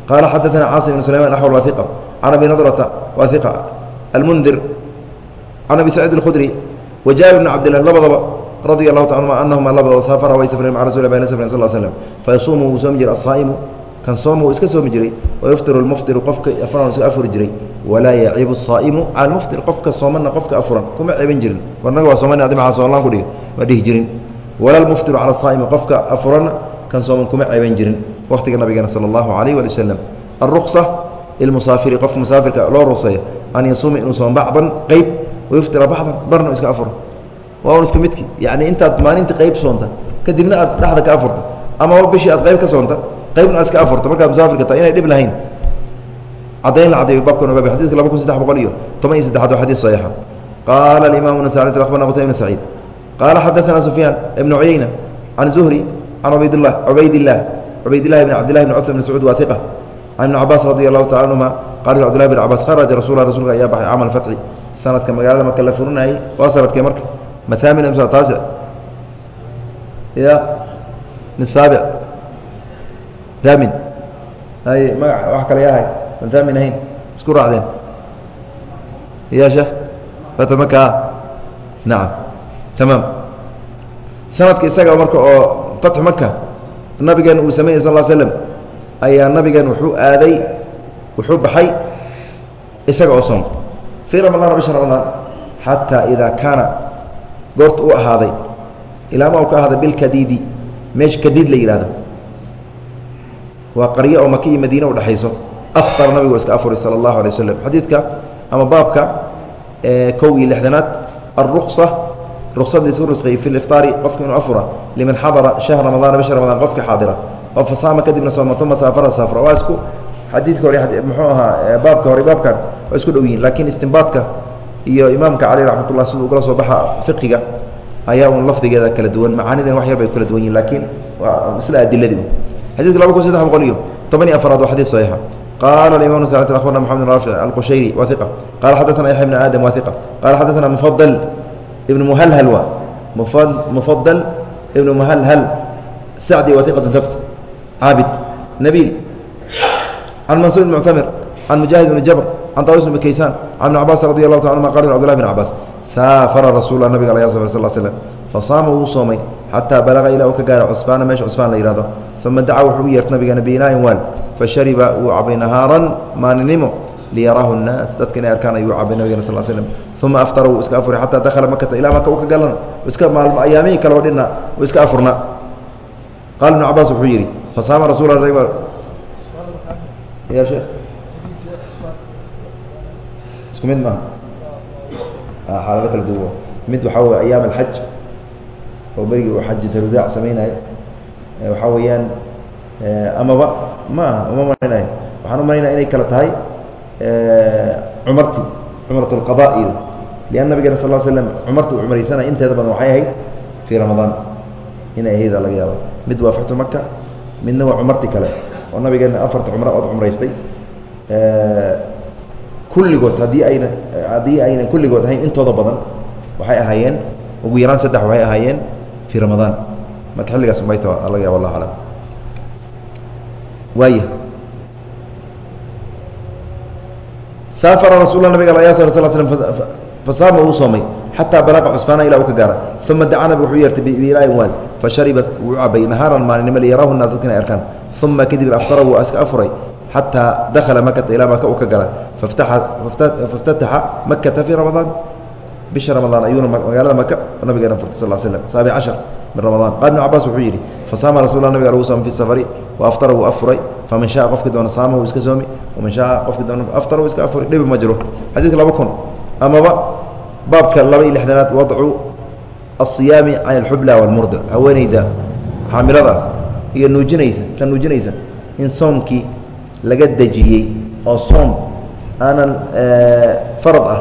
قال حدثنا عاصم بن سليمان الأحول واثقة عن أبي نضرة واثقة المنذر عن أبي سعيد الخدري وجابر بن عبد الله radia alahu ta anuma anahuma labadoo saafara way safreen maca rasul bn safren sal slm fayasuumu wuu soomi jiray asaa'imu kan sooma iska soomi jiray wayuftiru lmuftiru qofka afuran isu afuri jiray. Walaa yacibu asaa'imu cala qofka soomana qofka afuran. Kuma ceebin jirin. Warnaga waa soomani adimaaa soonlaan kudhig ma dhihi jirin. Walaa almuftiru cala asaa'imi qofka afuranna kan sooman kuma ceebin jirin. Waqhtiga nabigeena sala allahu alayh waali waslem alruqsa lilmusaafiri qofka musaafirka loo ruqseeya an yasuuma inuu soom bacdan qeyb wayuftira bacdan barna iska afuro waa iska midki yani intaad maalintii qayb soonta kadibna aad dhexda ka afurta ama bishii aad qayb ka soonta qaybna aad iska afurta markaad musaafirka tahay inay dhib lahayn. Cadayn la cadayo baabkan xadidka laba kun saddex boqol iyo toban iyo saddexaad waa xadiis saxiixa. Qaala alimaamu nasaci akhbarna qutayba ibn saciid. Qaala xadaثana sufyaan ibnu cuyeyna can zuhri can ubaydlah cubaydilah cubaydillahi bn cabdillahi bn cutba bn mascuud waa iqa can ibni cabaas radi allahu taala anhuma qala cbdullahi bn cabaas kharaja rasulah rasulka ayaa baxay camal fatxi. Sanadka magaalada marka la furinayay waa sanadkee marka mathaamin imsa taasic ya misaabic thaamin hay magac wax kale yahay an thaamin ahayn isku raacdeen ya sheekh fata maka nacam tamaam sanadka isaga marka oo fatxu maka nabigeena uu sameeyey sal l slm ayaa nabigeen wuxuu aaday wuxuu baxay isaga oo soom fii ramadaan bisha ramadaan xataa idaa kaana goorta u ahaaday. Ilaa ma u ka ahaaday bilkadiidi meesha kadiid la yidhahdo waa qaryo oo maka iyo madiine udhexayso aftar nabigu iska afuray sala allahu alay waslem xadiidka ama baabka kow iyo lixdanaad alruksa ruksadiis u rusqiyey fi liftaari qofka inuu afura liman xadara shahr ramadaana bisha ramadaan qofka xaadira oo fasaama kadibna sooma uma saafara saafra waa isku xadiidka hore muxuu ahaa baabka hore baabkan waa isku dhow yihiin laakiin istimbaadka iyo imaamka cali raxmatullah siduu ugala soo baxa fiqiga ayaa un lafdigeeda kala duwan macaanidan wax yar bay kala duwan yihiin laakiin waa isla adiladii xadidka laba kun saddex boqol iyo toban iyo afaraad waa xadid saxiixa. Qala imam s abarna mxamed raafic alqushayri wa iqa qala xadaثna yaxya bn aadam wa iqa qala xadaثna mufadl ibn muhalhal wa mufadl ibn muhalhal. Sacdi wa iqat habt caabid nabiil. Can mansuur bn muctamir can mujaahid bn jabr can taawis bn ibn cabaas radi allahu ta anuma qal bn cabaas saafara rasul nabiga ala sl slm fasaama wuu soomay xataa balaqa ilaa uu ka gaara cusfaana meesha cusfaan la yihahdo uma dacaa wuxuu u yeerta nabigeena biinaain waal fashariba wuu cabay nahaaran maalinimo liyaraahu الnaas dadka inay arkaan ayuu cabay nabigena sal slm uma aftara wuu iska afuray xataa dakhala makata ilaa maka uu ka galan iska maalmo ayaamihii kaleo dhina uu iska afurna. Qaala ibnu cabaas wuxuu yidhi fasaama rasul ya sheekh isku mid maaha. Xaalado kala duwan. Mid waxaa wey ayaam alxaj oo berigii uu xaji tarudaac samaynayo waxaa weeyaan amaba ma uma malaynayo waxaan u malaynaya inay kale tahay cumarti cumrat اlqada iyo. Lian nabigena sal slam cumarti uu cumraysanay inteeda badan waxay ahayd fii ramadaan inay ahayda laga yaaba mid waa fatxu maka midna waa cumarti kale. Oo nabigeena afarta cumro ood cumraystay kulligood haddii ayna haddii aynan kulligood ahayn intooda badan waxay ahaayeen ugu yaraan saddex waxay ahaayeen fii ramadaan. Marka xilligaas umayta laga yaaba wallah aclam. Waaya saafara rasul nabig ala sal sl slm fasaama uu soomay xataa balaqa cusfaana ilaa uu ka gaara. Uma dacaa nabig wuxuu yeertay biilaain waal fashariba wuu cabay nahaaran maalinimo liyaraahu naas dadka inay arkaan. Uma kadib aftara wuu iska afuray xataa dakhala makata ilaa maka uu ka gala faftataxa makata fii ramadaan bisha ramadaan ayuuna magaalada maka nabigeena furtay sal slm saabic cashar min ramadaan qaal ibnu cabaas wuxuu yidhi fasaama rasul nabig lagu soomay fi safari wa aftara wuu afuray faman shaaa qofki doona saama wuu iska soomi waman shaaa qofki doona aftara wuu iska afuray dhibi ma jiro xadiidka laba kun amaba baabka laba iyo lixdanaad wadcu asiyaami can alxubla walmurdic haweeneyda xaamilada iyo nuujinaysa ka nuujinaysa in soomkii laga dejiyey oo soom aanan e, farad ah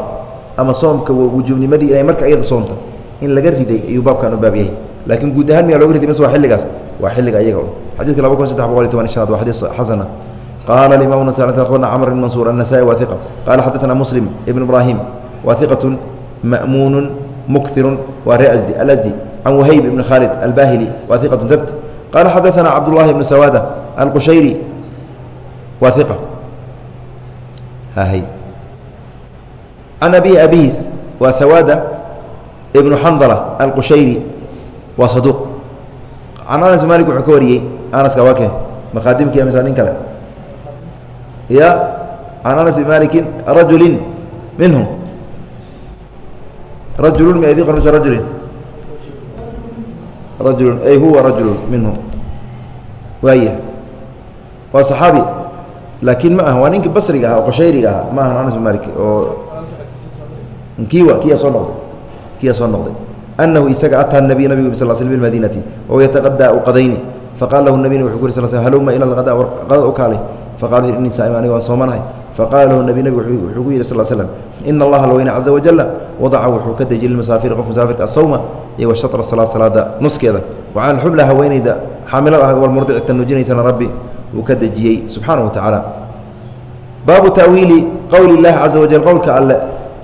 ama soomka wujuubnimadii inay marka iyada soomta in laga riday ayuu baabkan u baab laakiin guud ahaan miyaa looga riday? Mise waa xilligaas? Waa xilliga iyaga xadidka laba kun saddex boqol iyo toban iy waa xadiis xasana. Qaala alimamu nasaai akhbarna camr mansuur annasaai waa qaala xaddatana muslim ibn ibraahim waa ma'muunu mukhiru waa ree asdi alasdi can wahayb ibn khaalid albahili waa iqatun qaala xadaana cabdullahi ibnu sawaada alqushayri can abihi abihiis waa sawaada ibnu xandala alqushayri waa saduuq. Can anas malik wuxuu ka wariyey anaska waa kee? Maqaadimkii mise nin kale? Ya can anas malikin rajulin minhum. Rajulun mi idin qor mise rajulin? Rajulun ay huwa rajulun minhum. Waaya waa saxaabi laakiin ma aha waa ninkii basriga aha oo qushayriga aha ma ahan anas malik oo kiiwa kiyaa soo noqday. Kiyaa soo noqday. Anahu isaga ataa nabiy nabigu sal sl bmadinati wahuwa yataqadaa u qadayni. Faqala lahu nabina wuxuu ku sl sl haluma ila qada qadad u kaalay. Faqala wuxu innii saa'im aniga waan soomanahay faqala lahu nebi nebigu wuxuu ku yidhi sal slam ina allaha alweyne caza wajala wadaca wuxuu ka dejiyey lilmusaafiri qof musaafirka asawma iyo wa salaad salaada nuskeeda. Wa cala alxubla haweenayda xaamilada ah walmurdici tanuujinaysana rabbi uu ka dejiyey subxaana wa tacaala baabu taawiili qowli اllahi caza wajal qowlka alle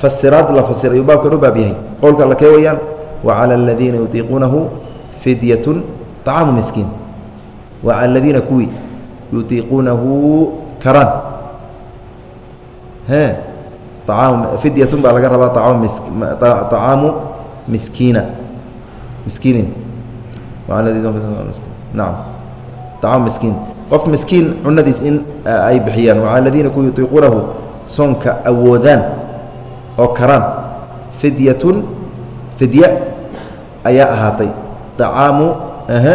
fasiraad la fasir ayuu baabkan u baab yahay qowlka alle kee weyaan wacalى aladiina yutiiquunahu fidyatun طacaamu miskiin wacala aladiina kuwii yutiiquunahu karaan e aam fidyatun baa laga rabaa aamu mis طacaamu miskiina miskiinin naam طacaamu miskiin qof miskiin cunadiis in ah, ay bixiyaan. Waa aladiina ku yutiiquunahu soonka awoodaan oo karaan fidyatun fidya ayaa ahaatay. Acaamu h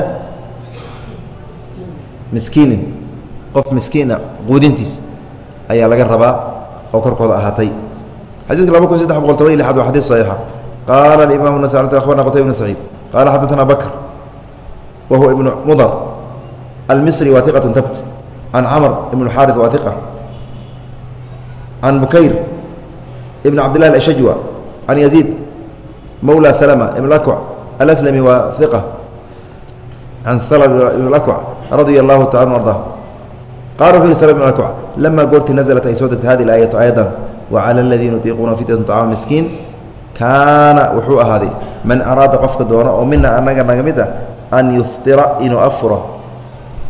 miskiinin qof miskiina quudintiis ayaa laga rabaa oo korkooda ahaatay. Xadiidka laba kun saddex boqol toban iyo waa xadiis saxiixa. Qaala imam abarna qtay ibn saciid. Qaala xadaana bakr wa ibnu mudar. almisri wa iqaة tabt can camr ibn xaariث wa iqa can bukayr ibn cabd lah ashajwa can yaziid mawlى slma ibn akwac alslami waa iqa can slm ibn akwac radia allahu taala arda qala wuxu yhi slm ibn akwac lama goortii naزlat ay soo degtay hadi aayatu ayadan wacalى اladiina yutiiquuna fidyat طacam miskiin kaana wuxuu ahaaday man araada qofka doono oo mina anaga naga mid ah an yuftira inuu afuro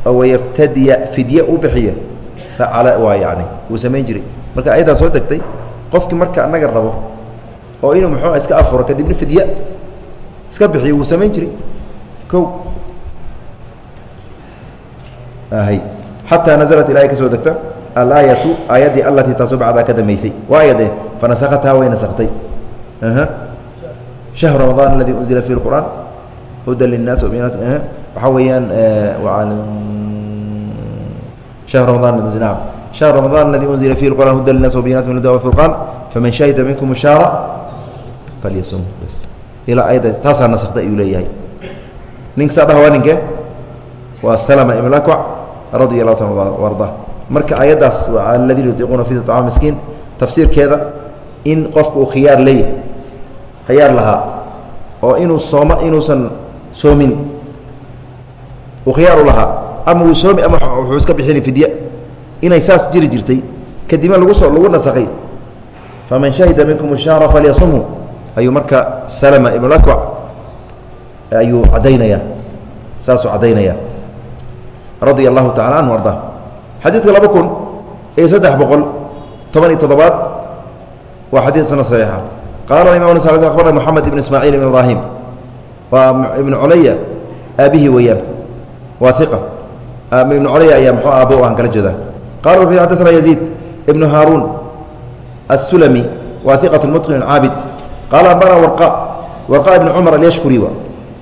oo yaftadiya fidye u bixiyo facala waa yani wuu samayn jiray. Marka ayaddaa soo degtay qofkii marka anaga rabo oo inuu muxuu ah iska afuro kadibna fidye iska bixiyo wuu samayn jiray. O xataa naزlat ilahay ka degta alaayatu aayaddii allatii taasu bacdaa ka dambaysay waa ayadee fanasakhataa way nasaktay shahru ramadaan aladii unzila fi اqur'aan هdى للناس waxaa weeyaan شهر رمضان نعم شهر رمضان الذي أنزل فيه القرآن هdى للناس وبينات من الهدى والفرقان فمن شهد منكم الشهر فليصم bs ilaa ayada taasaa naskta ayuu leeyahay ninka saa dhaha waa ninke waa سلمة iبن أكوع رaضي الله taعالى وarضاه marka ayaddaas الذين يطيقuna في طعام مسكين تafsiirkeeda in qofka uu khiyaar leeyahay khiyaar lahaa oo inuu sooma inuusan soomin. Khiyaaru lahaa. Ama uu soomi ama wuxuu iska bixini fidye inay saas jiri jirtay. Kadibna lagu soo lagu nasakhay faman shahida minkum الshahra falyasumhu. Ayuu marka salma ibn akwac ayuu caddaynaya. Saasuu caddaynaya. Radia allahu tacala anhu arda. Xadiidka laba kun iyo saddex boqol toban iyo toddobaad waa xadiid sana saxiixa. Qaala imam abarna moxamed ibn ismaaciil ibn ibraahim waa ibnu culaya aabihii weyaan waa iqa ibnu culaya ayaa muxuu aabbo u ah, kala jeedaa. Qala wuxuu yidhi yaziid ibnu haaruun assulami waa iqat mutqin caabid qaala ambana warqa. Warqa ibnu cumar alyashkuri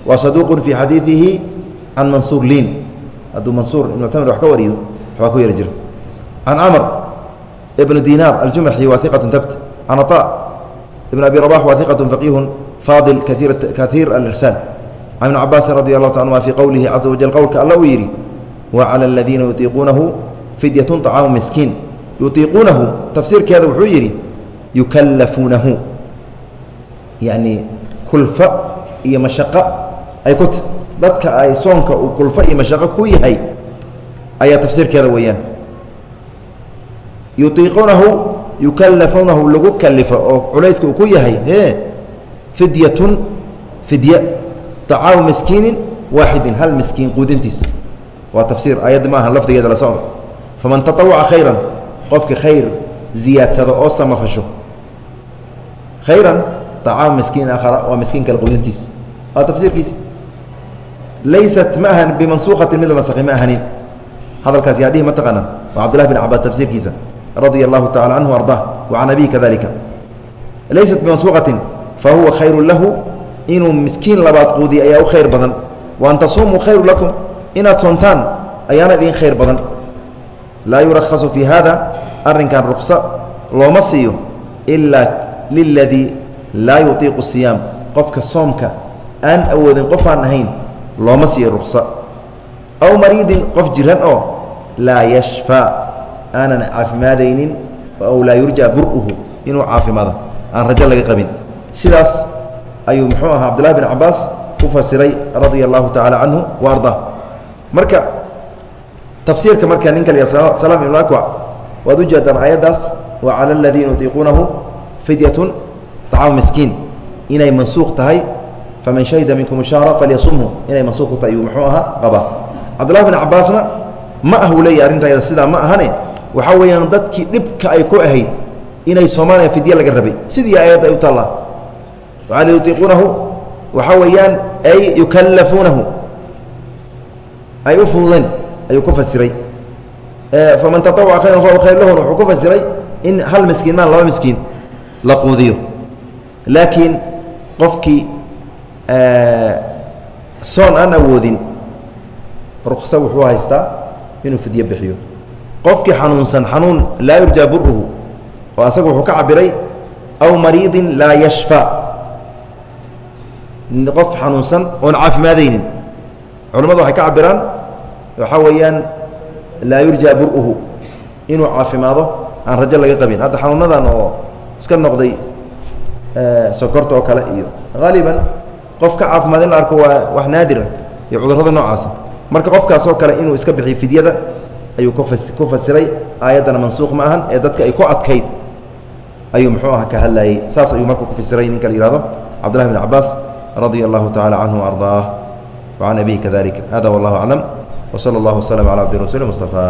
waa saduuqun fii xadiidihi can mansuur liin. Hadduu mansuur ibnuctamir wax ka wariyo waxbaa ku yara jira. Can camr ibnu dinaar aljumaxi waa iqatun tabt can aطa ibn abi rabax waa iqatun faqiihun faadil kaiir alirsaal can ibn cabaasin radi allahu ta anuma fii qowlihi caza wajal qowlka alla uu yidhi wacalى aladiina yutiiquunahu fidyat طacaamu miskiin yutiiquunahu tafsiirkeeda wuxuu yidhi yukallafuunahu yacni kulfa iyo mashaqo ay ku ta dadka ay soonka uu kulfo iyo mashaqo ku yahay ayaa tafsiirkeeda weeyaan yutiiquunahu yukallafuunahu lagu kalifo oo culayska uu ku yahay e fidyatun fidye acaamu miskiini waaxidin hal miskiin quudintiisa waa tafsiir ayadda maaha lafdigeeda la socda faman taطawaca khayran qofka khayr ziyaadsado oo samafasho. Khayran acaamu miskiin aakhara waa miskiin kale quudintiisa waa tafsiirkiisa laysat ma ahan bimansuuqatin mid la nasakhay ma ahanin. Hadalkaas yaadhihi ma taqaana waa cabdulahi bin cabaas tafsiirkiisa. Radia allahu tacala canhu ardaa wa can abihi kadalika laysat bimansuuqatin fa huwa khayru lahu inuu miskiin labaad quudiya ayaa u khayr badan. Wa an tasuumuu khayru lakum inaad soontaan ayaana idin khayr badan. Laa yurakhasu fii hada arrinkan ruksa looma siiyo ilaa liladii laa yutiiqu siyaam. Qofka soomka aan awoodin qof aan ahayn looma siiyo ruksa aw mariidin qof jiran oo laa yashfaa aanan caafimaadaynin ow laa yurja bur'uhu inuu caafimaado. Aan rajo laga qabin sidaas ayuu muxuu ahaa cabdullahi bin cabaas u fasiray radia allahu tacaala canhu wa marka tafsiirka marka ninka la salaam ibnu akwac waad ujeedaan aayaddaas wa cala aladiina yutiiquunahu fidyatun طacaamu miskiin. Inay mansuuq tahay faman shahida minkum shahra falyasumhu. Inay mansuuq ku tahay iyuu muxuu ahaa qabaa cabdullahi bin cabaasna ma ah uu leeyahy arrintaayada sidaa ma ahane waxaa weeyaan dadkii dhibka ay ku ahayd inay soomaaliya fidye laga rabay. Sidii aayadda ay u taallaa waala yutiiquunahu waxaa weeyaan ay yukallafuunahu ay u fududeen ayuu ku fasiray faman taطawaca khayran fahuwa khayr lahun wuxuu ku fasiray in hal miskiin maan laba miskiin la quudiyo laakiin qofkii soon aan awoodin ruksa wuxuu haystaa inuu fidye bixiyo qofkii xanuunsan xanuun laa yurjaa buruhu oo asaga wuxuu ka cabiray aw mariidin laa yashfa qof xanuunsan oon caafimaadaynin. Culamadu waxay ka cabiraan waxaa weeyaan laa yurjaa buruhu inuu caafimaado aan rajo laga qabin. Hadda xanuunadan oo iska noqday sokorta oo kale iyo haaliban qof ka caafimaad in la arko waa wax naadira iyo cudurrada noocaasa marka qofkaasoo kale inuu iska bixiyo fidyada ayuu ku fasiray aayaddana mansuuq ma ahan ee dadka ay ku adkayd ayuu muxuu aha ka hadlayey saas ayuu marka ku fasiray ninka la yihahdo cabdullahi bn cabaas radia allahu tacala canhu ardaah. Wacan abihi kadalika hada wallahu aclam wsala allahu waslm cala abdi rasuli mustafa